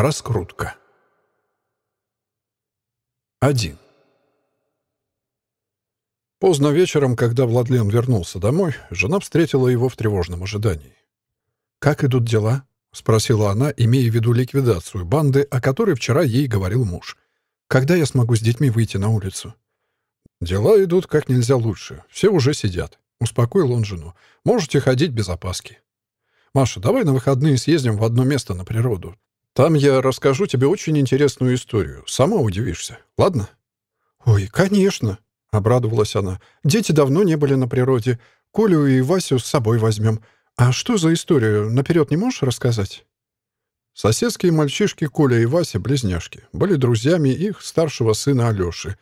Раскрутка. 1. Поздно вечером, когда Владлен вернулся домой, жена встретила его в тревожном ожидании. «Как идут дела?» — спросила она, имея в виду ликвидацию банды, о которой вчера ей говорил муж. «Когда я смогу с детьми выйти на улицу?» «Дела идут как нельзя лучше. Все уже сидят», — успокоил он жену. «Можете ходить без опаски». «Маша, давай на выходные съездим в одно место на природу. Там я расскажу тебе очень интересную историю. Сама удивишься. Ладно?» «Ой, конечно», — обрадовалась она. «Дети давно не были на природе. Колю и Васю с собой возьмем. А что за историю? Наперед не можешь рассказать?» Соседские мальчишки Коля и Вася, близняшки, были друзьями их старшего сына Алёши.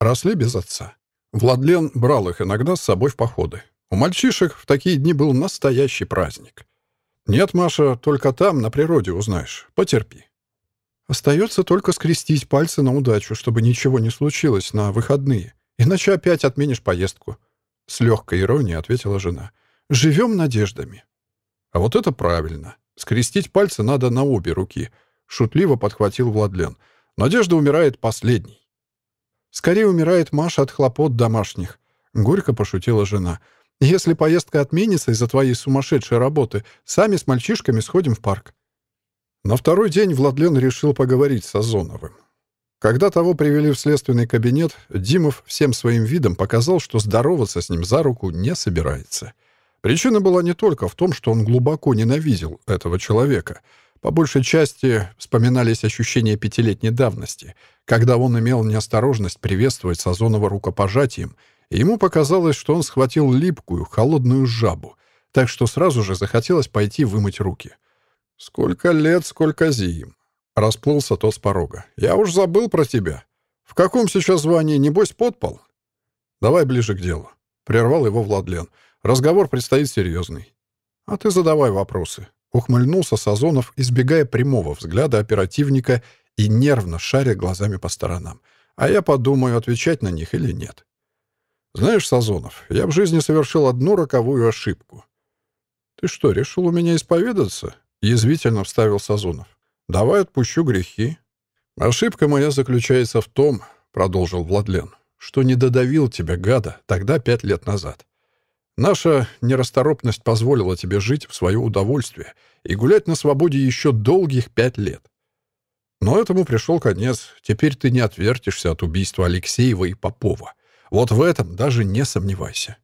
Росли без отца. Владлен брал их иногда с собой в походы. У мальчишек в такие дни был настоящий праздник. «Нет, Маша, только там, на природе, узнаешь. Потерпи». «Остается только скрестить пальцы на удачу, чтобы ничего не случилось на выходные. Иначе опять отменишь поездку». С легкой иронией ответила жена. «Живем надеждами». «А вот это правильно. Скрестить пальцы надо на обе руки», — шутливо подхватил Владлен. «Надежда умирает последней». «Скорее умирает Маша от хлопот домашних», — горько пошутила жена. Если поездка отменится из-за твоей сумасшедшей работы, сами с мальчишками сходим в парк». На второй день Владлен решил поговорить с Озоновым. Когда того привели в следственный кабинет, Димов всем своим видом показал, что здороваться с ним за руку не собирается. Причина была не только в том, что он глубоко ненавидел этого человека. По большей части вспоминались ощущения пятилетней давности, когда он имел неосторожность приветствовать Сазонова рукопожатием ему показалось, что он схватил липкую, холодную жабу, так что сразу же захотелось пойти вымыть руки. «Сколько лет, сколько зим!» Расплылся тот с порога. «Я уж забыл про тебя. В каком сейчас звании? Небось, подпал?» «Давай ближе к делу», — прервал его Владлен. «Разговор предстоит серьезный». «А ты задавай вопросы», — ухмыльнулся Сазонов, избегая прямого взгляда оперативника и нервно шаря глазами по сторонам. «А я подумаю, отвечать на них или нет». Знаешь, Сазонов, я в жизни совершил одну роковую ошибку. Ты что, решил у меня исповедаться? Язвительно вставил Сазонов. Давай отпущу грехи. Ошибка моя заключается в том, продолжил Владлен, что не додавил тебя, гада, тогда пять лет назад. Наша нерасторопность позволила тебе жить в свое удовольствие и гулять на свободе еще долгих пять лет. Но этому пришел конец. Теперь ты не отвертишься от убийства Алексеева и Попова. Вот в этом даже не сомневайся.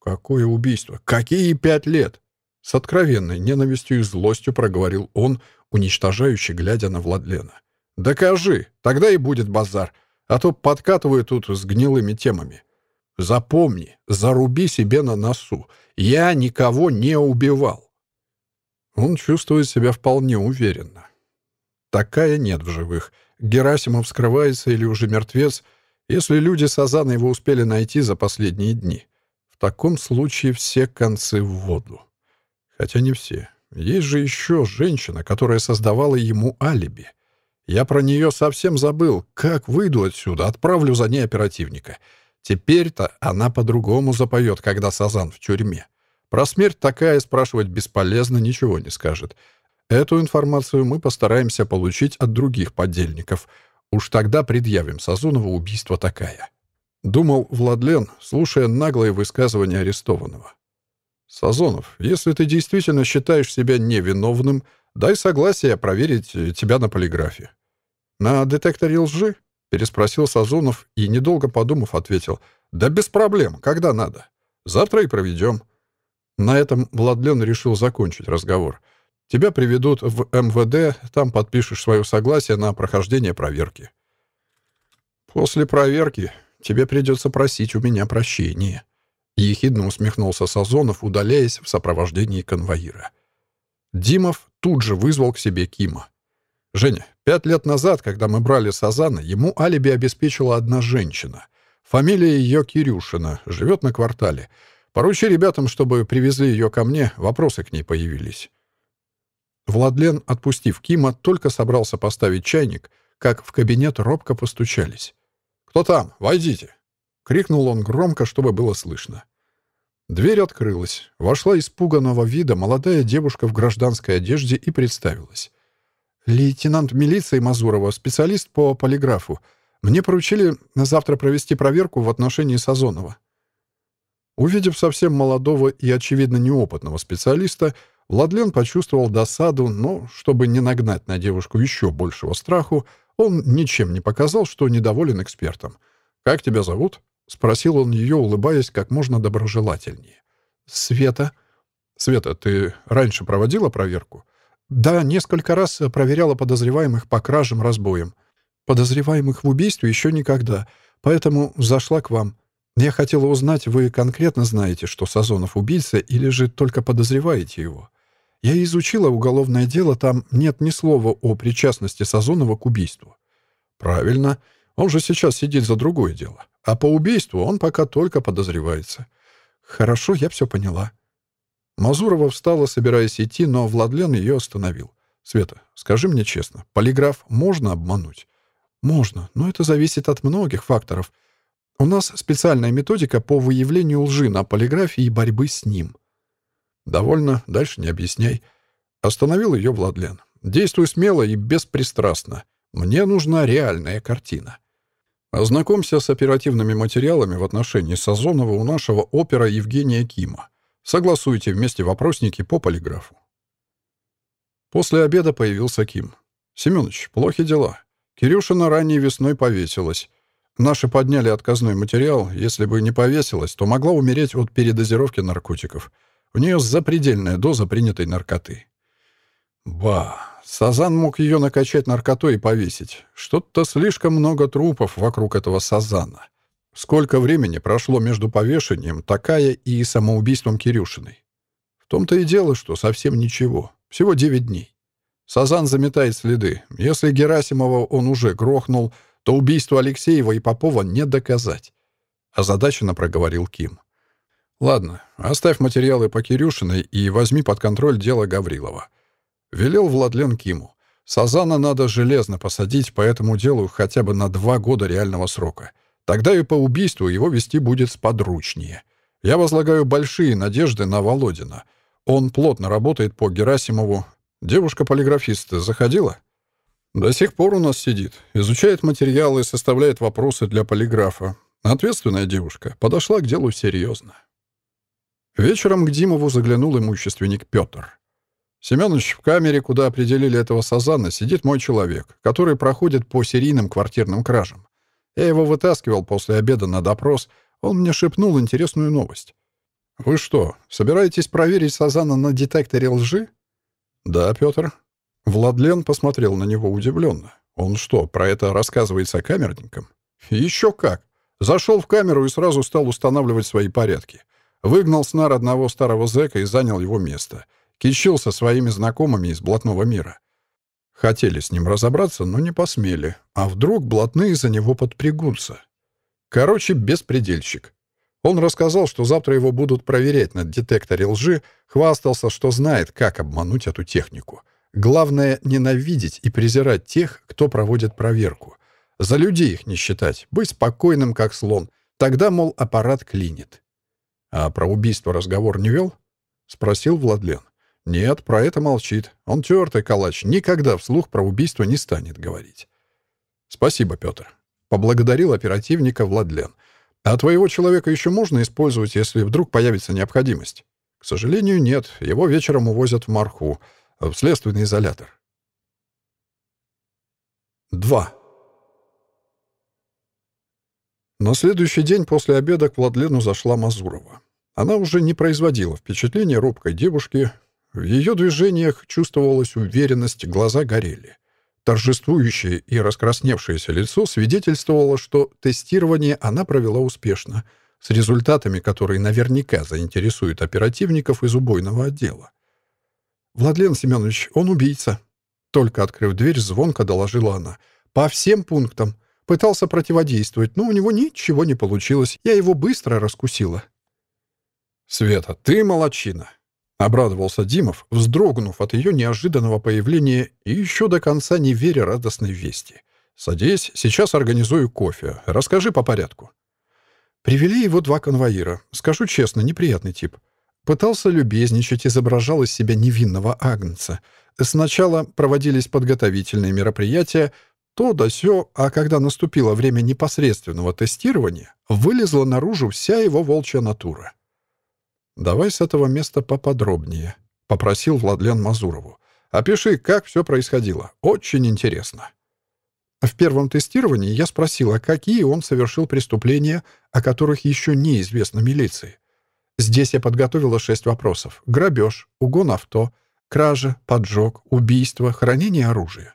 Какое убийство? Какие пять лет? С откровенной ненавистью и злостью проговорил он, уничтожающий, глядя на Владлена. «Докажи, тогда и будет базар, а то подкатываю тут с гнилыми темами. Запомни, заруби себе на носу, я никого не убивал». Он чувствует себя вполне уверенно. Такая нет в живых. Герасимов скрывается или уже мертвец — если люди Сазана его успели найти за последние дни. В таком случае все концы в воду. Хотя не все. Есть же еще женщина, которая создавала ему алиби. Я про нее совсем забыл. Как выйду отсюда, отправлю за ней оперативника. Теперь-то она по-другому запоет, когда Сазан в тюрьме. Про смерть такая спрашивать бесполезно, ничего не скажет. Эту информацию мы постараемся получить от других подельников — Уж тогда предъявим Сазонову убийство такая. Думал Владлен, слушая наглое высказывание арестованного. «Сазонов, если ты действительно считаешь себя невиновным, дай согласие проверить тебя на полиграфе». «На детекторе лжи?» — переспросил Сазонов и, недолго подумав, ответил. «Да без проблем, когда надо. Завтра и проведем». На этом Владлен решил закончить разговор — Тебя приведут в МВД, там подпишешь свое согласие на прохождение проверки. После проверки тебе придется просить у меня прощения. Ехидно усмехнулся Сазонов, удаляясь в сопровождении конвоира. Димов тут же вызвал к себе Кима. «Женя, пять лет назад, когда мы брали Сазана, ему алиби обеспечила одна женщина. Фамилия ее Кирюшина, живет на квартале. Поручи ребятам, чтобы привезли ее ко мне, вопросы к ней появились». Владлен, отпустив Кима, только собрался поставить чайник, как в кабинет робко постучались. «Кто там? Войдите!» — крикнул он громко, чтобы было слышно. Дверь открылась. Вошла испуганного вида молодая девушка в гражданской одежде и представилась. лейтенант милиции Мазурова, специалист по полиграфу. Мне поручили завтра провести проверку в отношении Сазонова». Увидев совсем молодого и, очевидно, неопытного специалиста, Владлен почувствовал досаду, но, чтобы не нагнать на девушку еще большего страху, он ничем не показал, что недоволен экспертом. «Как тебя зовут?» — спросил он ее, улыбаясь как можно доброжелательнее. «Света». «Света, ты раньше проводила проверку?» «Да, несколько раз проверяла подозреваемых по кражам, разбоям. Подозреваемых в убийстве еще никогда, поэтому зашла к вам. Я хотела узнать, вы конкретно знаете, что Сазонов убийца, или же только подозреваете его? Я изучила уголовное дело, там нет ни слова о причастности Сазонова к убийству. Правильно. Он же сейчас сидит за другое дело. А по убийству он пока только подозревается. Хорошо, я все поняла. Мазурова встала, собираясь идти, но Владлен ее остановил. «Света, скажи мне честно, полиграф можно обмануть?» «Можно, но это зависит от многих факторов. У нас специальная методика по выявлению лжи на полиграфе и борьбы с ним. Довольно, дальше не объясняй. Остановил ее Владлен. Действуй смело и беспристрастно. Мне нужна реальная картина. Ознакомься с оперативными материалами в отношении Сазонова у нашего опера Евгения Кима. Согласуйте вместе вопросники по полиграфу. После обеда появился Ким. «Семёныч, плохи дела. Кирюшина ранней весной повесилась. Наши подняли отказной материал. Если бы не повесилась, то могла умереть от передозировки наркотиков. У нее запредельная доза принятой наркоты. Ба, Сазан мог ее накачать наркотой и повесить. Что-то слишком много трупов вокруг этого Сазана. Сколько времени прошло между повешением Такая и самоубийством Кирюшиной? В том-то и дело, что совсем ничего. Всего девять дней. Сазан заметает следы. Если Герасимова он уже грохнул, то убийство Алексеева и Попова не доказать. Озадаченно проговорил Ким. Ладно, оставь материалы по Кирюшиной и возьми под контроль дело Гаврилова. Велел Владлен Киму. Сазана надо железно посадить по этому делу хотя бы на два года реального срока. Тогда и по убийству его вести будет сподручнее. Я возлагаю большие надежды на Володина. Он плотно работает по Герасимову. Девушка-полиграфист заходила? До сих пор у нас сидит, изучает материалы, составляет вопросы для полиграфа. Ответственная девушка, подошла к делу серьезно. Вечером к Димову заглянул имущественник Петр. «Семенович, в камере, куда определили этого Сазана, сидит мой человек, который проходит по серийным квартирным кражам. Я его вытаскивал после обеда на допрос. Он мне шепнул интересную новость. «Вы что, собираетесь проверить Сазана на детекторе лжи?» «Да, Петр». Владлен посмотрел на него удивленно. «Он что, про это рассказывает сокамерникам?» «Еще как! Зашел в камеру и сразу стал устанавливать свои порядки. Выгнал с нар одного старого зэка и занял его место. Кичился своими знакомыми из блатного мира. Хотели с ним разобраться, но не посмели. А вдруг блатные за него подпрягутся? Короче, беспредельщик. Он рассказал, что завтра его будут проверять на детекторе лжи, хвастался, что знает, как обмануть эту технику. Главное — ненавидеть и презирать тех, кто проводит проверку. За людей их не считать, быть спокойным, как слон. Тогда, мол, аппарат клинит. «А про убийство разговор не вел?» — спросил Владлен. «Нет, про это молчит. Он тертый калач, никогда вслух про убийство не станет говорить». «Спасибо, Петр», — поблагодарил оперативника Владлен. «А твоего человека еще можно использовать, если вдруг появится необходимость?» «К сожалению, нет. Его вечером увозят в Марху, в следственный изолятор». 2. На следующий день после обеда к Владлену зашла Мазурова. Она уже не производила впечатления робкой девушки. В ее движениях чувствовалась уверенность, глаза горели. Торжествующее и раскрасневшееся лицо свидетельствовало, что тестирование она провела успешно, с результатами, которые наверняка заинтересуют оперативников из убойного отдела. «Владлен Семенович, он убийца», только открыв дверь, звонко доложила она. «По всем пунктам. Пытался противодействовать, но у него ничего не получилось. Я его быстро раскусила. «Света, ты молочина!» — обрадовался Димов, вздрогнув от ее неожиданного появления и еще до конца не веря радостной вести. «Садись, сейчас организую кофе. Расскажи по порядку». Привели его два конвоира. Скажу честно, неприятный тип. Пытался любезничать, изображал из себя невинного агнца. Сначала проводились подготовительные мероприятия, то да сё, а когда наступило время непосредственного тестирования, вылезла наружу вся его волчья натура. «Давай с этого места поподробнее», — попросил Владлен Мазурову. «Опиши, как все происходило. Очень интересно». В первом тестировании я спросила, какие он совершил преступления, о которых еще неизвестно милиции. Здесь я подготовила шесть вопросов. Грабеж, угон авто, кража, поджог, убийство, хранение оружия.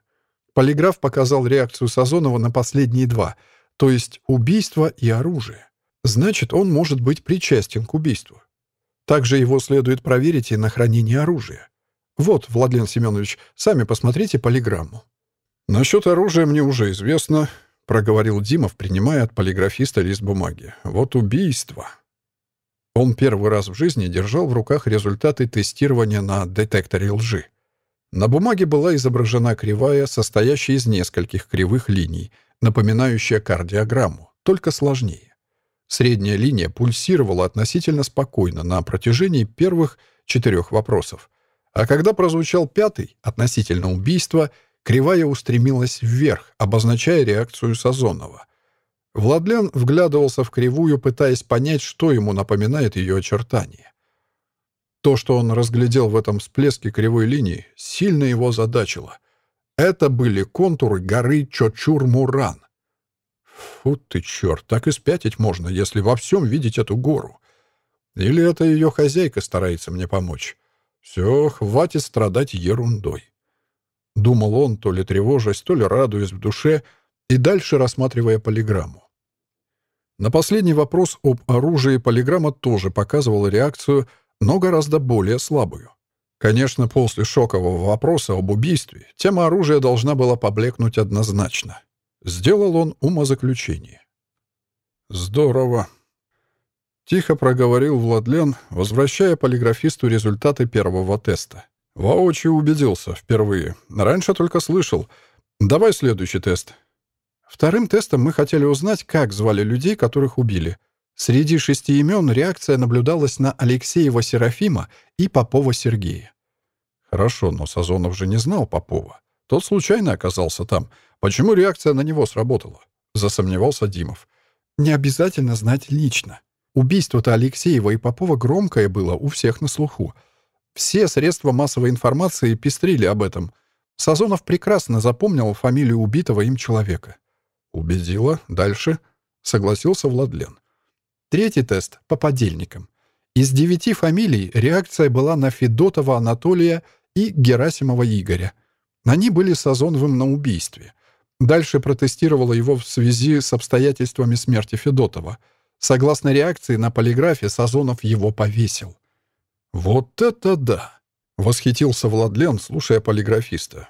Полиграф показал реакцию Сазонова на последние два, то есть убийство и оружие. Значит, он может быть причастен к убийству. Также его следует проверить и на хранение оружия. Вот, Владлен Семенович, сами посмотрите полиграмму. «Насчет оружия мне уже известно», — проговорил Димов, принимая от полиграфиста лист бумаги. «Вот убийство». Он первый раз в жизни держал в руках результаты тестирования на детекторе лжи. На бумаге была изображена кривая, состоящая из нескольких кривых линий, напоминающая кардиограмму, только сложнее. Средняя линия пульсировала относительно спокойно на протяжении первых четырех вопросов. А когда прозвучал пятый, относительно убийства, кривая устремилась вверх, обозначая реакцию Сазонова — Владлен вглядывался в кривую, пытаясь понять, что ему напоминает ее очертания. То, что он разглядел в этом всплеске кривой линии, сильно его задачило. Это были контуры горы Чочур-Муран. Фу ты, черт, так и спятить можно, если во всем видеть эту гору. Или это ее хозяйка старается мне помочь. Все, хватит страдать ерундой. Думал он, то ли тревожась, то ли радуясь в душе, и дальше рассматривая полиграмму. На последний вопрос об оружии полиграмма тоже показывала реакцию, но гораздо более слабую. Конечно, после шокового вопроса об убийстве тема оружия должна была поблекнуть однозначно. Сделал он умозаключение. «Здорово», — тихо проговорил Владлен, возвращая полиграфисту результаты первого теста. Воочию убедился впервые. Раньше только слышал. «Давай следующий тест». Вторым тестом мы хотели узнать, как звали людей, которых убили. Среди шести имен реакция наблюдалась на Алексеева Серафима и Попова Сергея. Хорошо, но Сазонов же не знал Попова. Тот случайно оказался там. Почему реакция на него сработала? Засомневался Димов. Не обязательно знать лично. Убийство-то Алексеева и Попова громкое было у всех на слуху. Все средства массовой информации пестрили об этом. Сазонов прекрасно запомнил фамилию убитого им человека. «Убедила. Дальше?» — согласился Владлен. Третий тест по подельникам. Из девяти фамилий реакция была на Федотова Анатолия и Герасимова Игоря. Они были с Озоновым на убийстве. Дальше протестировала его в связи с обстоятельствами смерти Федотова. Согласно реакции на полиграфе, Сазонов его повесил. «Вот это да!» — восхитился Владлен, слушая полиграфиста.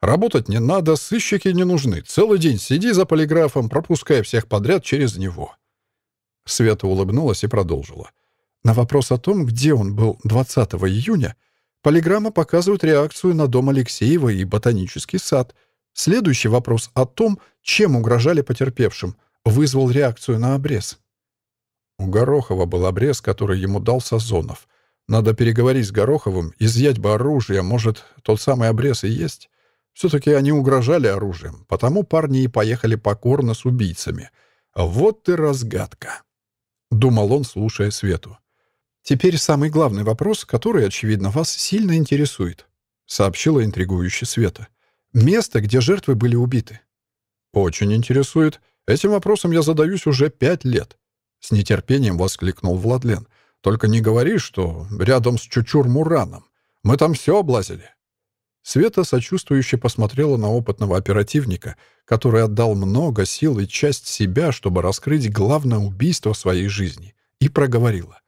Работать не надо, сыщики не нужны. Целый день сиди за полиграфом, пропуская всех подряд через него». Света улыбнулась и продолжила. На вопрос о том, где он был 20 июня, полиграмма показывает реакцию на дом Алексеева и ботанический сад. Следующий вопрос о том, чем угрожали потерпевшим, вызвал реакцию на обрез. У Горохова был обрез, который ему дал Сазонов. Надо переговорить с Гороховым, изъять бы оружие, может, тот самый обрез и есть. Все-таки они угрожали оружием, потому парни и поехали покорно с убийцами. Вот и разгадка. Думал он, слушая Свету. «Теперь самый главный вопрос, который, очевидно, вас сильно интересует», сообщила интригующая Света. «Место, где жертвы были убиты». «Очень интересует. Этим вопросом я задаюсь уже пять лет», с нетерпением воскликнул Владлен. «Только не говори, что рядом с Чучур-Мураном. Мы там все облазили». Света сочувствующе посмотрела на опытного оперативника, который отдал много сил и часть себя, чтобы раскрыть главное убийство своей жизни, и проговорила.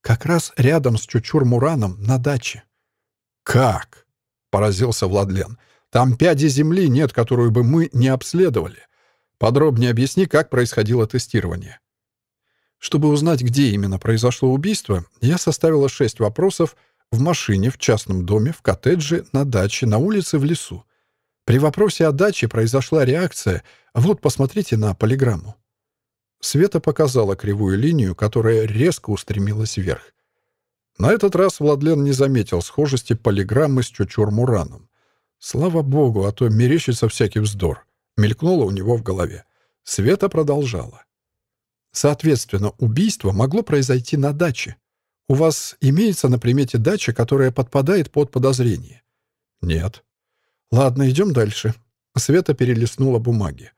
«Как раз рядом с Чучур-Мураном на даче». «Как?» — поразился Владлен. «Там пяди земли нет, которую бы мы не обследовали. Подробнее объясни, как происходило тестирование». Чтобы узнать, где именно произошло убийство, я составила шесть вопросов, в машине, в частном доме, в коттедже, на даче, на улице, в лесу. При вопросе о даче произошла реакция. Вот, посмотрите на полиграмму. Света показала кривую линию, которая резко устремилась вверх. На этот раз Владлен не заметил схожести полиграммы с Чучур-Мураном. Слава богу, а то мерещится всякий вздор. Мелькнуло у него в голове. Света продолжала. Соответственно, убийство могло произойти на даче. У вас имеется на примете дача, которая подпадает под подозрение? Нет. Ладно, идем дальше. Света перелистнула бумаги.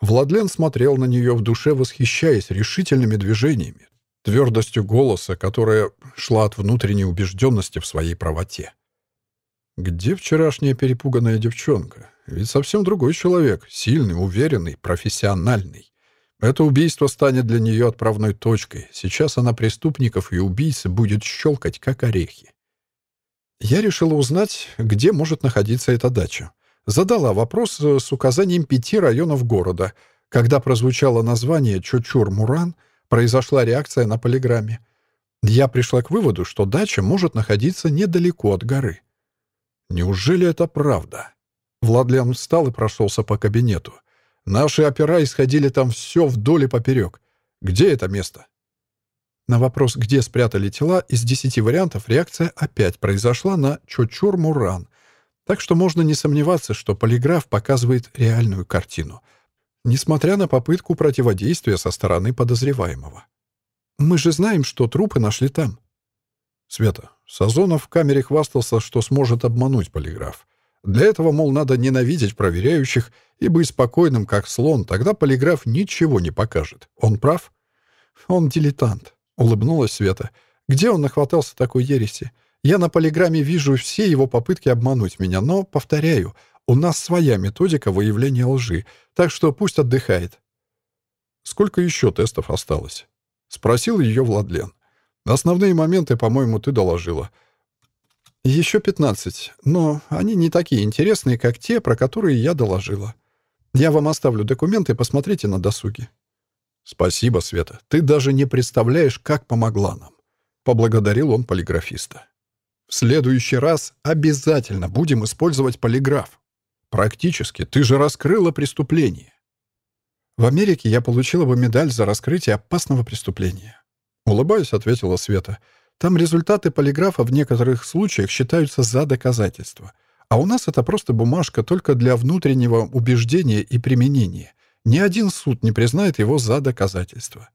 Владлен смотрел на нее в душе, восхищаясь решительными движениями, твердостью голоса, которая шла от внутренней убежденности в своей правоте. Где вчерашняя перепуганная девчонка? Ведь совсем другой человек, сильный, уверенный, профессиональный. Это убийство станет для нее отправной точкой. Сейчас она преступников и убийц будет щелкать, как орехи. Я решила узнать, где может находиться эта дача. Задала вопрос с указанием пяти районов города. Когда прозвучало название Чочур-Муран, произошла реакция на полиграмме. Я пришла к выводу, что дача может находиться недалеко от горы. Неужели это правда? Владлен встал и прошелся по кабинету. Наши опера исходили там все вдоль и поперек. Где это место? На вопрос, где спрятали тела, из десяти вариантов реакция опять произошла на Чочур-Муран. Так что можно не сомневаться, что полиграф показывает реальную картину, несмотря на попытку противодействия со стороны подозреваемого. Мы же знаем, что трупы нашли там. Света, Сазонов в камере хвастался, что сможет обмануть полиграф. Для этого, мол, надо ненавидеть проверяющих и быть спокойным, как слон, тогда полиграф ничего не покажет. Он прав? Он дилетант, — улыбнулась Света. Где он нахватался такой ереси? Я на полиграмме вижу все его попытки обмануть меня, но, повторяю, у нас своя методика выявления лжи, так что пусть отдыхает. «Сколько еще тестов осталось?» — спросил ее Владлен. «Основные моменты, по-моему, ты доложила. Еще пятнадцать, но они не такие интересные, как те, про которые я доложила. Я вам оставлю документы, посмотрите на досуге. Спасибо, Света. Ты даже не представляешь, как помогла нам. Поблагодарил он полиграфиста. В следующий раз обязательно будем использовать полиграф. Практически ты же раскрыла преступление. В Америке я получила бы медаль за раскрытие опасного преступления. Улыбаясь, ответила Света. Там результаты полиграфа в некоторых случаях считаются за доказательство. А у нас это просто бумажка только для внутреннего убеждения и применения. Ни один суд не признает его за доказательство.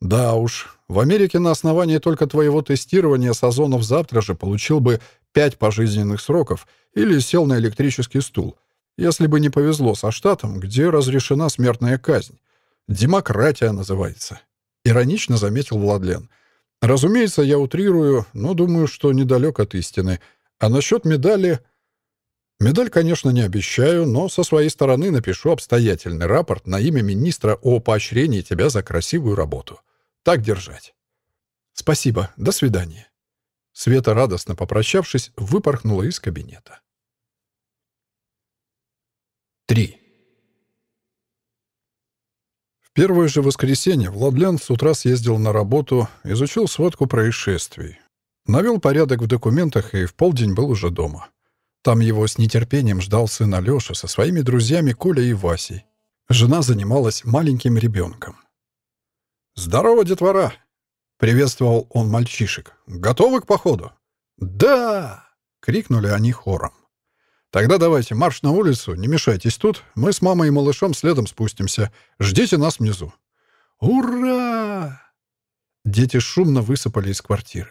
Да уж, в Америке на основании только твоего тестирования Сазонов завтра же получил бы пять пожизненных сроков или сел на электрический стул, если бы не повезло со штатом, где разрешена смертная казнь. Демократия называется. Иронично заметил Владлен — Разумеется, я утрирую, но думаю, что недалек от истины. А насчет медали... Медаль, конечно, не обещаю, но со своей стороны напишу обстоятельный рапорт на имя министра о поощрении тебя за красивую работу. Так держать. Спасибо. До свидания. Света, радостно попрощавшись, выпорхнула из кабинета. 3. Первое же воскресенье Владлян с утра съездил на работу, изучил сводку происшествий. Навел порядок в документах и в полдень был уже дома. Там его с нетерпением ждал сын Алёша со своими друзьями Колей и Васей. Жена занималась маленьким ребенком. «Здорово, детвора!» — приветствовал он мальчишек. «Готовы к походу?» «Да!» — крикнули они хором. Тогда давайте марш на улицу, не мешайтесь тут. Мы с мамой и малышом следом спустимся. Ждите нас внизу». «Ура!» Дети шумно высыпали из квартиры.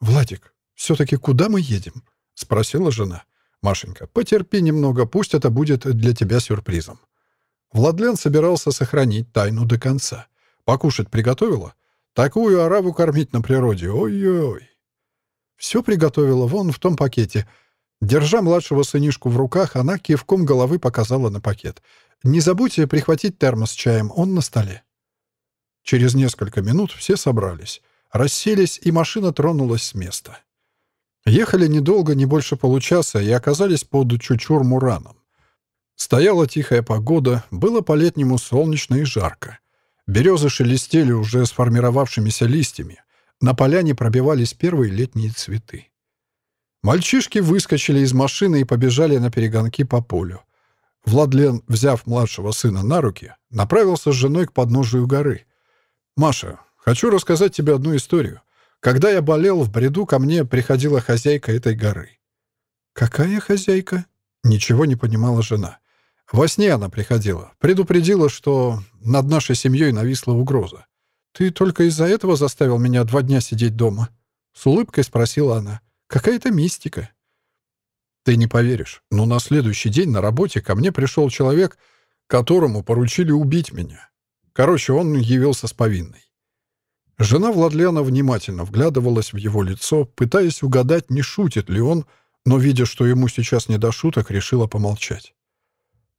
«Владик, все-таки куда мы едем?» — спросила жена. «Машенька, потерпи немного, пусть это будет для тебя сюрпризом». Владлен собирался сохранить тайну до конца. Покушать приготовила? Такую ораву кормить на природе, ой-ой. Все приготовила вон в том пакете — Держа младшего сынишку в руках, она кивком головы показала на пакет. «Не забудьте прихватить термос с чаем, он на столе». Через несколько минут все собрались, расселись, и машина тронулась с места. Ехали недолго, не больше получаса, и оказались под Чучур-Мураном. Стояла тихая погода, было по-летнему солнечно и жарко. Березы шелестели уже сформировавшимися листьями. На поляне пробивались первые летние цветы. Мальчишки выскочили из машины и побежали на перегонки по полю. Владлен, взяв младшего сына на руки, направился с женой к подножию горы. «Маша, хочу рассказать тебе одну историю. Когда я болел, в бреду ко мне приходила хозяйка этой горы». «Какая хозяйка?» Ничего не понимала жена. Во сне она приходила. Предупредила, что над нашей семьей нависла угроза. «Ты только из-за этого заставил меня два дня сидеть дома?» С улыбкой спросила она. «Какая-то мистика». Ты не поверишь, но на следующий день на работе ко мне пришел человек, которому поручили убить меня. Короче, он явился с повинной. Жена Владлена внимательно вглядывалась в его лицо, пытаясь угадать, не шутит ли он, но, видя, что ему сейчас не до шуток, решила помолчать.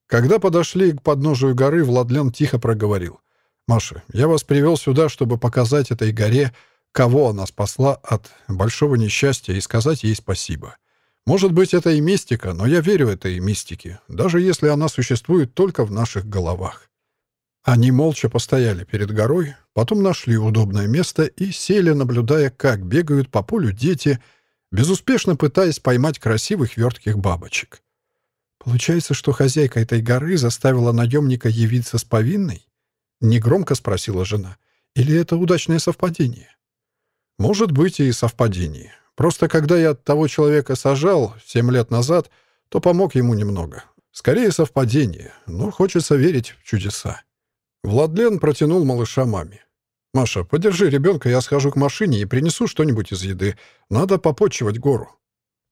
Когда подошли к подножию горы, Владлен тихо проговорил. «Маша, я вас привел сюда, чтобы показать этой горе, кого она спасла от большого несчастья и сказать ей спасибо. Может быть, это и мистика, но я верю этой мистике, даже если она существует только в наших головах. Они молча постояли перед горой, потом нашли удобное место и сели, наблюдая, как бегают по полю дети, безуспешно пытаясь поймать красивых вертких бабочек. «Получается, что хозяйка этой горы заставила наемника явиться с повинной?» — негромко спросила жена. «Или это удачное совпадение?» «Может быть и совпадение. Просто когда я того человека сажал семь лет назад, то помог ему немного. Скорее совпадение, но хочется верить в чудеса. Владлен протянул малыша маме. «Маша, подержи ребенка, я схожу к машине и принесу что-нибудь из еды. Надо попотчевать гору».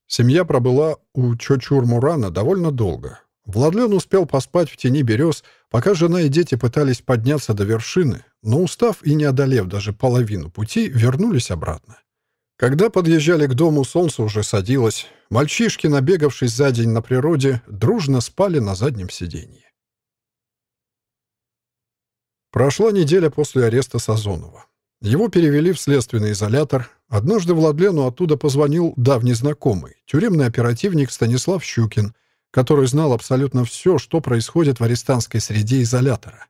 Семья пробыла у Чочур-Мурана довольно долго. Владлен успел поспать в тени берез, пока жена и дети пытались подняться до вершины, но, устав и не одолев даже половину пути, вернулись обратно. Когда подъезжали к дому, солнце уже садилось. Мальчишки, набегавшись за день на природе, дружно спали на заднем сиденье. Прошла неделя после ареста Сазонова. Его перевели в следственный изолятор. Однажды Владлену оттуда позвонил давний знакомый, тюремный оперативник Станислав Щукин, который знал абсолютно все, что происходит в арестантской среде изолятора.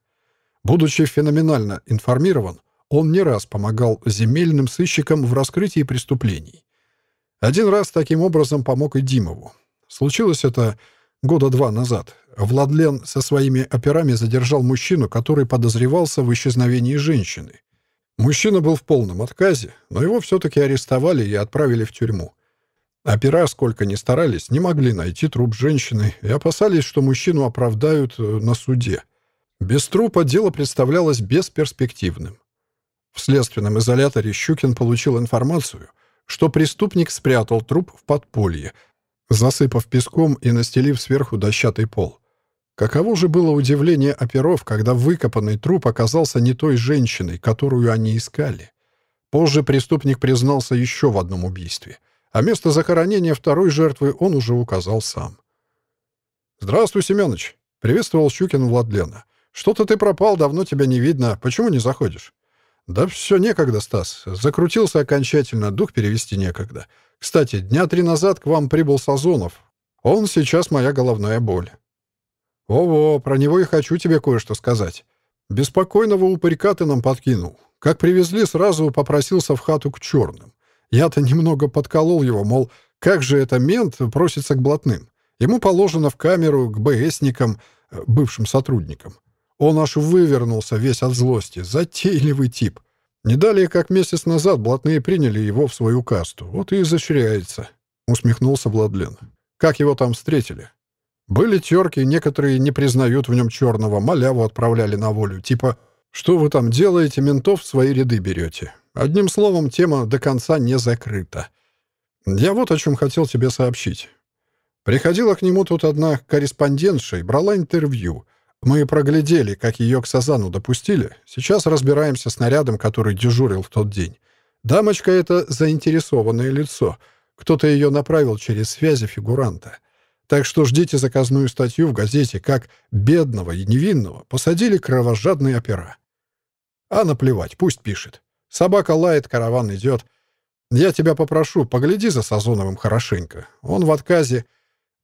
Будучи феноменально информирован, он не раз помогал земельным сыщикам в раскрытии преступлений. Один раз таким образом помог и Димову. Случилось это года два назад. Владлен со своими операми задержал мужчину, который подозревался в исчезновении женщины. Мужчина был в полном отказе, но его все-таки арестовали и отправили в тюрьму. Опера, сколько ни старались, не могли найти труп женщины и опасались, что мужчину оправдают э, на суде. Без трупа дело представлялось бесперспективным. В следственном изоляторе Щукин получил информацию, что преступник спрятал труп в подполье, засыпав песком и настелив сверху дощатый пол. Каково же было удивление оперов, когда выкопанный труп оказался не той женщиной, которую они искали. Позже преступник признался еще в одном убийстве, а место захоронения второй жертвы он уже указал сам. «Здравствуй, Семёныч!» — приветствовал Щукин Владлена. «Что-то ты пропал, давно тебя не видно. Почему не заходишь?» «Да все некогда, Стас. Закрутился окончательно, дух перевести некогда. Кстати, дня три назад к вам прибыл Сазонов. Он сейчас моя головная боль». «О-во, про него и хочу тебе кое-что сказать. Беспокойного упырька ты нам подкинул. Как привезли, сразу попросился в хату к черным. Я-то немного подколол его, мол, как же это мент просится к блатным? Ему положено в камеру к БСникам, э, бывшим сотрудникам. Он аж вывернулся весь от злости. Затейливый тип. Не далее, как месяц назад, блатные приняли его в свою касту. Вот и изощряется. Усмехнулся Владлен. Как его там встретили? Были терки, некоторые не признают в нем черного, маляву отправляли на волю. Типа, что вы там делаете, ментов в свои ряды берете. Одним словом, тема до конца не закрыта. Я вот о чем хотел тебе сообщить. Приходила к нему тут одна корреспондентша и брала интервью — мы проглядели, как ее к Сазану допустили. Сейчас разбираемся с нарядом, который дежурил в тот день. Дамочка — это заинтересованное лицо. Кто-то ее направил через связи фигуранта. Так что ждите заказную статью в газете, как бедного и невинного посадили кровожадные опера. А наплевать, пусть пишет. Собака лает, караван идет. Я тебя попрошу, погляди за Сазоновым хорошенько. Он в отказе.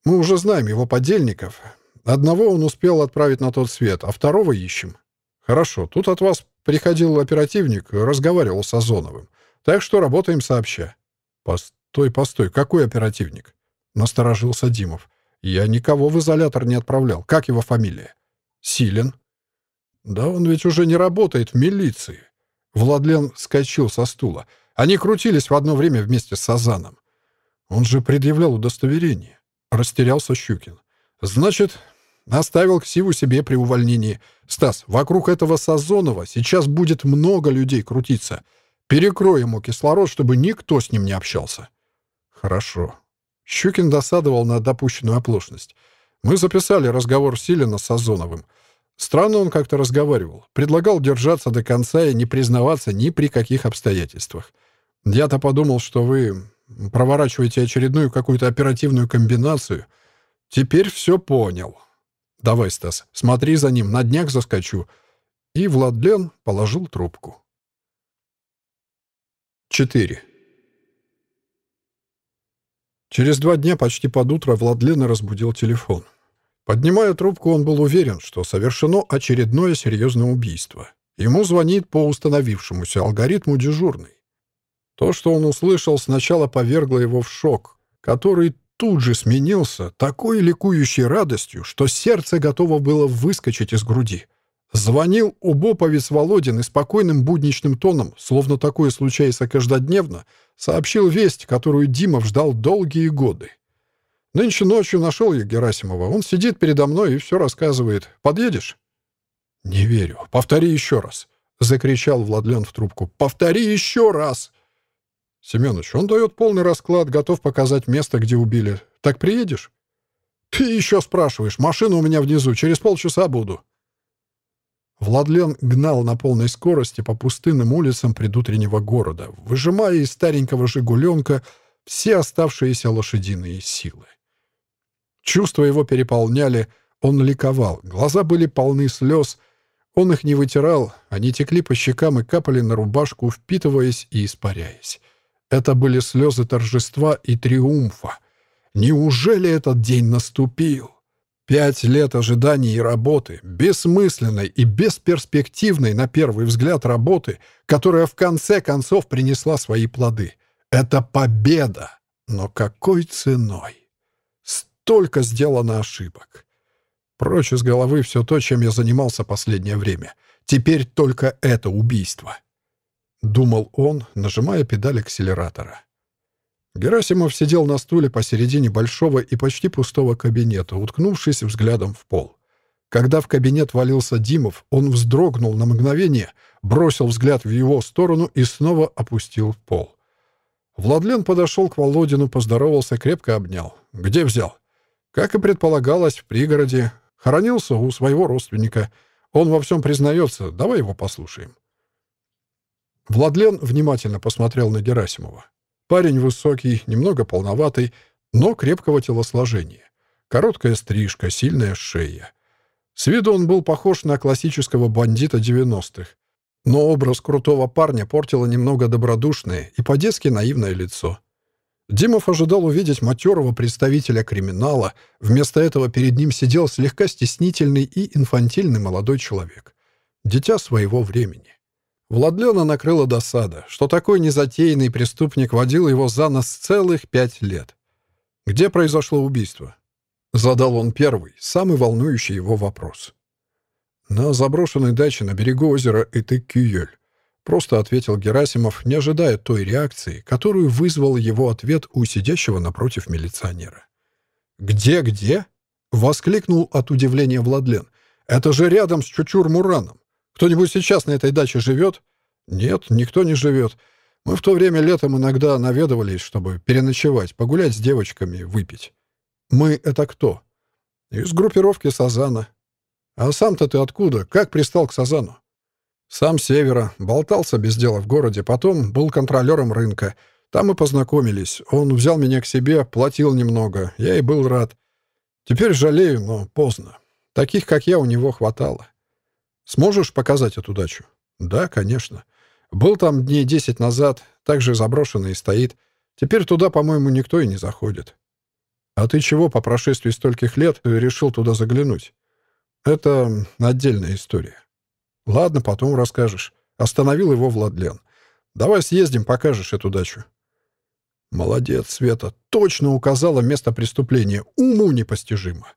Мы уже знаем его подельников. Одного он успел отправить на тот свет, а второго ищем. Хорошо, тут от вас приходил оперативник, разговаривал с Озоновым. Так что работаем сообща. Постой, постой, какой оперативник? Насторожился Димов. Я никого в изолятор не отправлял. Как его фамилия? Силен. Да он ведь уже не работает в милиции. Владлен скачил со стула. Они крутились в одно время вместе с Сазаном. Он же предъявлял удостоверение. Растерялся Щукин. Значит, оставил ксиву себе при увольнении. Стас, вокруг этого Сазонова сейчас будет много людей крутиться. Перекрой ему кислород, чтобы никто с ним не общался. Хорошо. Щукин досадовал на допущенную оплошность. Мы записали разговор Силина с Сазоновым. Странно он как-то разговаривал. Предлагал держаться до конца и не признаваться ни при каких обстоятельствах. Я-то подумал, что вы проворачиваете очередную какую-то оперативную комбинацию. Теперь все понял. Давай, Стас, смотри за ним, на днях заскочу. И Владлен положил трубку. 4. Через два дня почти под утро Владлена разбудил телефон. Поднимая трубку, он был уверен, что совершено очередное серьезное убийство. Ему звонит по установившемуся алгоритму дежурный. То, что он услышал, сначала повергло его в шок, который тут же сменился такой ликующей радостью, что сердце готово было выскочить из груди. Звонил убоповец Володин и спокойным будничным тоном, словно такое случается каждодневно, сообщил весть, которую Димов ждал долгие годы. Нынче ночью нашел я Герасимова. Он сидит передо мной и все рассказывает. Подъедешь?» «Не верю. Повтори еще раз», — закричал Владлен в трубку. «Повтори еще раз!» «Семенович, он дает полный расклад, готов показать место, где убили. Так приедешь?» «Ты еще спрашиваешь. Машина у меня внизу. Через полчаса буду». Владлен гнал на полной скорости по пустынным улицам предутреннего города, выжимая из старенького «Жигуленка» все оставшиеся лошадиные силы. Чувства его переполняли, он ликовал, глаза были полны слез. Он их не вытирал, они текли по щекам и капали на рубашку, впитываясь и испаряясь. Это были слезы торжества и триумфа. Неужели этот день наступил? Пять лет ожиданий и работы, бессмысленной и бесперспективной на первый взгляд работы, которая в конце концов принесла свои плоды. Это победа! Но какой ценой? столько сделано ошибок. Прочь из головы все то, чем я занимался последнее время. Теперь только это убийство. Думал он, нажимая педаль акселератора. Герасимов сидел на стуле посередине большого и почти пустого кабинета, уткнувшись взглядом в пол. Когда в кабинет валился Димов, он вздрогнул на мгновение, бросил взгляд в его сторону и снова опустил в пол. Владлен подошел к Володину, поздоровался, крепко обнял. «Где взял?» Как и предполагалось, в пригороде. Хоронился у своего родственника. Он во всем признается. Давай его послушаем. Владлен внимательно посмотрел на Герасимова. Парень высокий, немного полноватый, но крепкого телосложения. Короткая стрижка, сильная шея. С виду он был похож на классического бандита 90-х. Но образ крутого парня портило немного добродушное и по-детски наивное лицо. Димов ожидал увидеть матерого представителя криминала. Вместо этого перед ним сидел слегка стеснительный и инфантильный молодой человек. Дитя своего времени. Владлена накрыла досада, что такой незатейный преступник водил его за нос целых пять лет. «Где произошло убийство?» Задал он первый, самый волнующий его вопрос. «На заброшенной даче на берегу озера Итык-Кюёль. Просто ответил Герасимов, не ожидая той реакции, которую вызвал его ответ у сидящего напротив милиционера. «Где-где?» — воскликнул от удивления Владлен. «Это же рядом с Чучур-Мураном. Кто-нибудь сейчас на этой даче живет?» «Нет, никто не живет. Мы в то время летом иногда наведывались, чтобы переночевать, погулять с девочками, выпить. Мы — это кто?» «Из группировки Сазана». «А сам-то ты откуда? Как пристал к Сазану?» Сам севера, болтался без дела в городе, потом был контролером рынка. Там мы познакомились. Он взял меня к себе, платил немного. Я и был рад. Теперь жалею, но поздно. Таких, как я, у него хватало. Сможешь показать эту дачу? Да, конечно. Был там дней десять назад, также заброшенный и стоит. Теперь туда, по-моему, никто и не заходит. А ты чего по прошествии стольких лет решил туда заглянуть? Это отдельная история. «Ладно, потом расскажешь». Остановил его Владлен. «Давай съездим, покажешь эту дачу». «Молодец, Света. Точно указала место преступления. Уму непостижимо».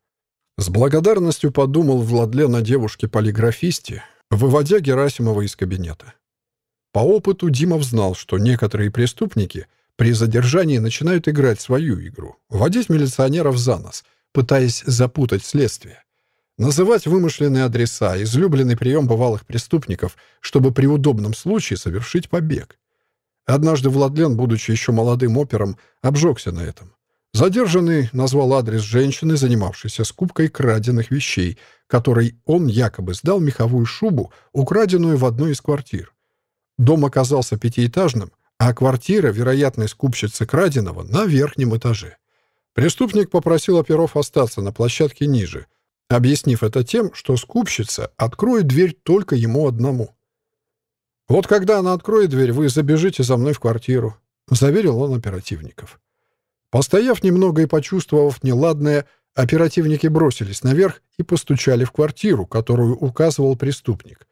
С благодарностью подумал Владлен о девушке-полиграфисте, выводя Герасимова из кабинета. По опыту Димов знал, что некоторые преступники при задержании начинают играть свою игру, водить милиционеров за нос, пытаясь запутать следствие. Называть вымышленные адреса — излюбленный прием бывалых преступников, чтобы при удобном случае совершить побег. Однажды Владлен, будучи еще молодым опером, обжегся на этом. Задержанный назвал адрес женщины, занимавшейся скупкой краденных вещей, которой он якобы сдал меховую шубу, украденную в одной из квартир. Дом оказался пятиэтажным, а квартира вероятной скупщицы краденого на верхнем этаже. Преступник попросил оперов остаться на площадке ниже — объяснив это тем, что скупщица откроет дверь только ему одному. «Вот когда она откроет дверь, вы забежите за мной в квартиру», — заверил он оперативников. Постояв немного и почувствовав неладное, оперативники бросились наверх и постучали в квартиру, которую указывал преступник.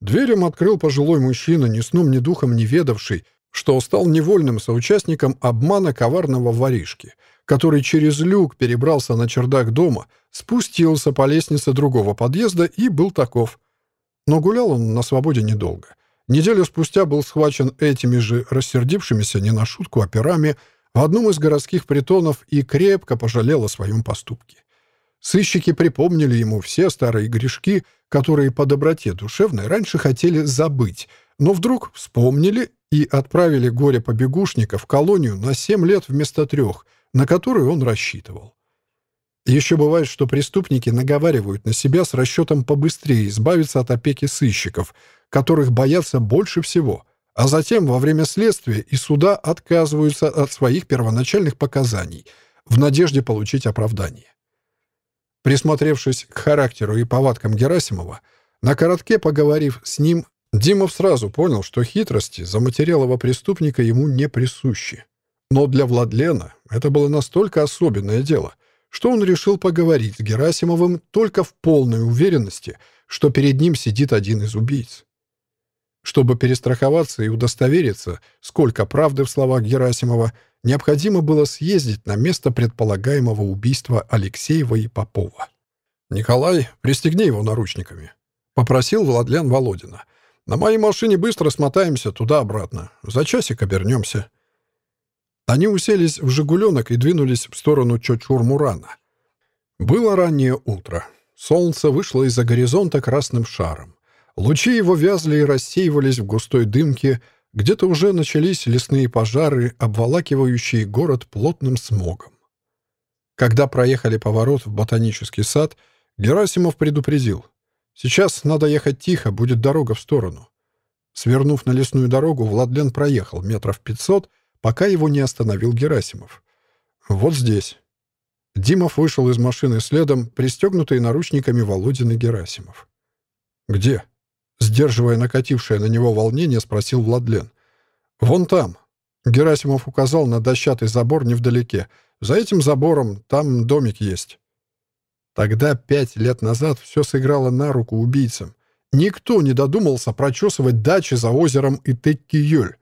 Дверь им открыл пожилой мужчина, ни сном, ни духом не ведавший, что стал невольным соучастником обмана коварного воришки — который через люк перебрался на чердак дома, спустился по лестнице другого подъезда и был таков. Но гулял он на свободе недолго. Неделю спустя был схвачен этими же рассердившимися не на шутку операми в одном из городских притонов и крепко пожалел о своем поступке. Сыщики припомнили ему все старые грешки, которые по доброте душевной раньше хотели забыть, но вдруг вспомнили и отправили горе-побегушника в колонию на семь лет вместо трех — на которую он рассчитывал. Еще бывает, что преступники наговаривают на себя с расчетом побыстрее избавиться от опеки сыщиков, которых боятся больше всего, а затем во время следствия и суда отказываются от своих первоначальных показаний в надежде получить оправдание. Присмотревшись к характеру и повадкам Герасимова, на коротке поговорив с ним, Димов сразу понял, что хитрости заматерелого преступника ему не присущи. Но для Владлена это было настолько особенное дело, что он решил поговорить с Герасимовым только в полной уверенности, что перед ним сидит один из убийц. Чтобы перестраховаться и удостовериться, сколько правды в словах Герасимова, необходимо было съездить на место предполагаемого убийства Алексеева и Попова. «Николай, пристегни его наручниками», — попросил Владлян Володина. «На моей машине быстро смотаемся туда-обратно. За часик обернемся». Они уселись в «Жигуленок» и двинулись в сторону Чочур-Мурана. Было раннее утро. Солнце вышло из-за горизонта красным шаром. Лучи его вязли и рассеивались в густой дымке, где-то уже начались лесные пожары, обволакивающие город плотным смогом. Когда проехали поворот в ботанический сад, Герасимов предупредил. «Сейчас надо ехать тихо, будет дорога в сторону». Свернув на лесную дорогу, Владлен проехал метров пятьсот пока его не остановил Герасимов. «Вот здесь». Димов вышел из машины следом, пристегнутый наручниками Володин и Герасимов. «Где?» Сдерживая накатившее на него волнение, спросил Владлен. «Вон там». Герасимов указал на дощатый забор невдалеке. «За этим забором там домик есть». Тогда, пять лет назад, все сыграло на руку убийцам. Никто не додумался прочесывать дачи за озером Итекки-Юль.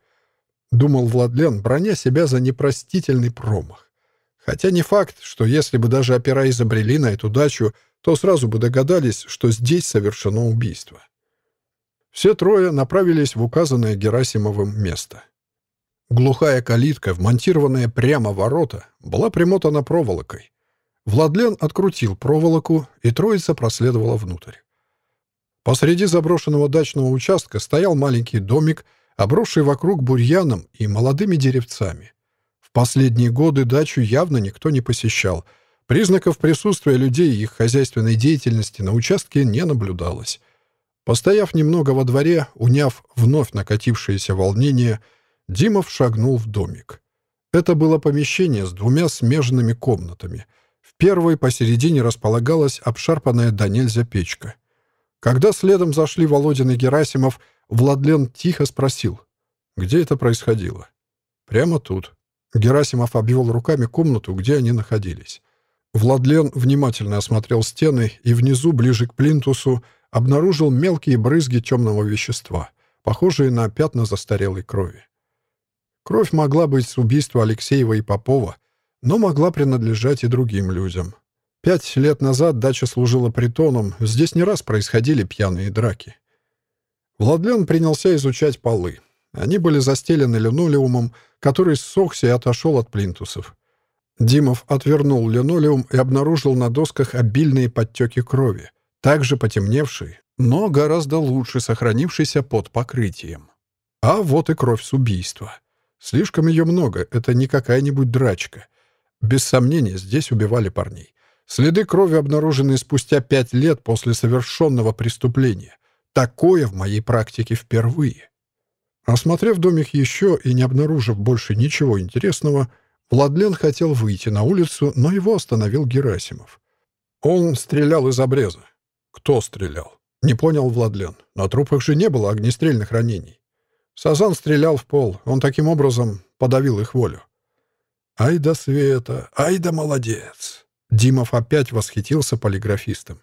Думал Владлен, броня себя за непростительный промах. Хотя не факт, что если бы даже опера изобрели на эту дачу, то сразу бы догадались, что здесь совершено убийство. Все трое направились в указанное Герасимовым место. Глухая калитка, вмонтированная прямо в ворота, была примотана проволокой. Владлен открутил проволоку, и троица проследовала внутрь. Посреди заброшенного дачного участка стоял маленький домик — обросший вокруг бурьяном и молодыми деревцами. В последние годы дачу явно никто не посещал. Признаков присутствия людей и их хозяйственной деятельности на участке не наблюдалось. Постояв немного во дворе, уняв вновь накатившееся волнение, Димов шагнул в домик. Это было помещение с двумя смежными комнатами. В первой посередине располагалась обшарпанная до нельзя печка. Когда следом зашли Володин и Герасимов — Владлен тихо спросил, где это происходило. «Прямо тут». Герасимов обвел руками комнату, где они находились. Владлен внимательно осмотрел стены и внизу, ближе к плинтусу, обнаружил мелкие брызги темного вещества, похожие на пятна застарелой крови. Кровь могла быть с убийства Алексеева и Попова, но могла принадлежать и другим людям. Пять лет назад дача служила притоном, здесь не раз происходили пьяные драки. Владлен принялся изучать полы. Они были застелены линолеумом, который ссохся и отошел от плинтусов. Димов отвернул линолеум и обнаружил на досках обильные подтеки крови, также потемневшие, но гораздо лучше сохранившийся под покрытием. А вот и кровь с убийства. Слишком ее много, это не какая-нибудь драчка. Без сомнения, здесь убивали парней. Следы крови обнаружены спустя пять лет после совершенного преступления. Такое в моей практике впервые. Осмотрев домик еще и не обнаружив больше ничего интересного, Владлен хотел выйти на улицу, но его остановил Герасимов. Он стрелял из обреза. Кто стрелял? Не понял Владлен. На трупах же не было огнестрельных ранений. Сазан стрелял в пол. Он таким образом подавил их волю. «Ай да Света! Ай да молодец!» Димов опять восхитился полиграфистом.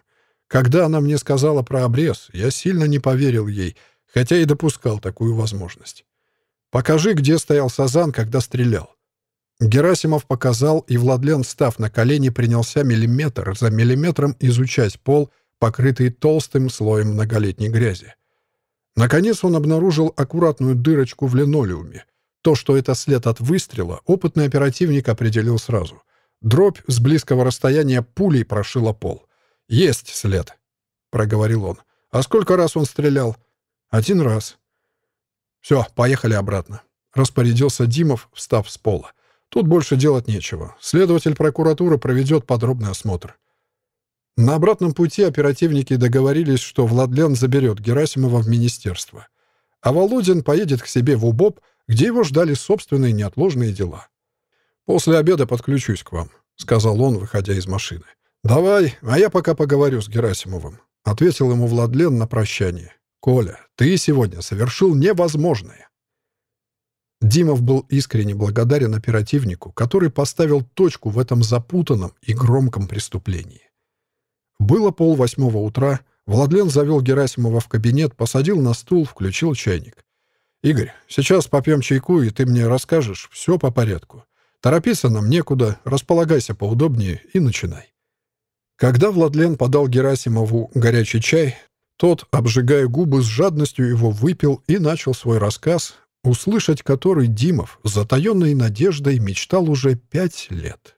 Когда она мне сказала про обрез, я сильно не поверил ей, хотя и допускал такую возможность. «Покажи, где стоял Сазан, когда стрелял». Герасимов показал, и Владлен, став на колени, принялся миллиметр за миллиметром изучать пол, покрытый толстым слоем многолетней грязи. Наконец он обнаружил аккуратную дырочку в линолеуме. То, что это след от выстрела, опытный оперативник определил сразу. Дробь с близкого расстояния пулей прошила пол. «Есть след», — проговорил он. «А сколько раз он стрелял?» «Один раз». «Все, поехали обратно», — распорядился Димов, встав с пола. «Тут больше делать нечего. Следователь прокуратуры проведет подробный осмотр». На обратном пути оперативники договорились, что Владлен заберет Герасимова в министерство, а Володин поедет к себе в УБОП, где его ждали собственные неотложные дела. «После обеда подключусь к вам», — сказал он, выходя из машины. «Давай, а я пока поговорю с Герасимовым», — ответил ему Владлен на прощание. «Коля, ты сегодня совершил невозможное». Димов был искренне благодарен оперативнику, который поставил точку в этом запутанном и громком преступлении. Было полвосьмого утра, Владлен завел Герасимова в кабинет, посадил на стул, включил чайник. «Игорь, сейчас попьем чайку, и ты мне расскажешь все по порядку. Торопиться нам некуда, располагайся поудобнее и начинай». Когда Владлен подал Герасимову горячий чай, тот, обжигая губы, с жадностью его выпил и начал свой рассказ, услышать который Димов с затаенной надеждой мечтал уже пять лет.